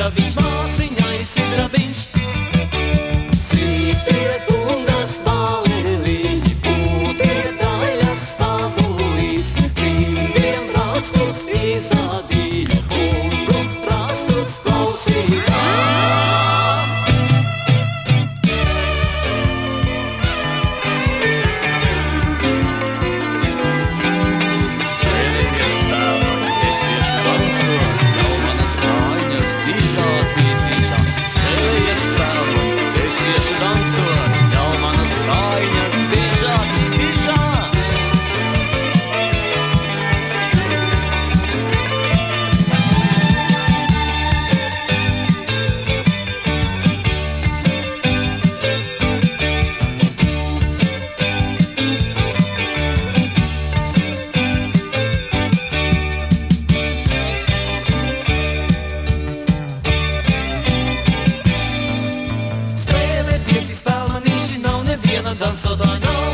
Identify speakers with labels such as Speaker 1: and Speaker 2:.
Speaker 1: sidrabiņš, māsiņai sidrabiņš. I done so know